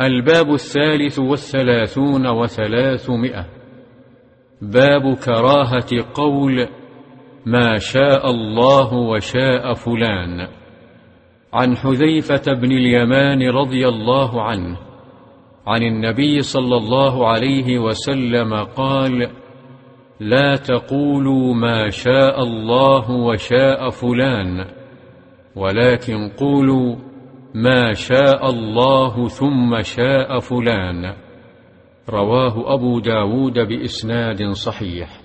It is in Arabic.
الباب الثالث والثلاثون وثلاثمائة. باب كراهة قول ما شاء الله وشاء فلان. عن حذيفة بن اليمان رضي الله عنه عن النبي صلى الله عليه وسلم قال لا تقولوا ما شاء الله وشاء فلان ولكن قولوا ما شاء الله ثم شاء فلان. رواه أبو داود بإسناد صحيح.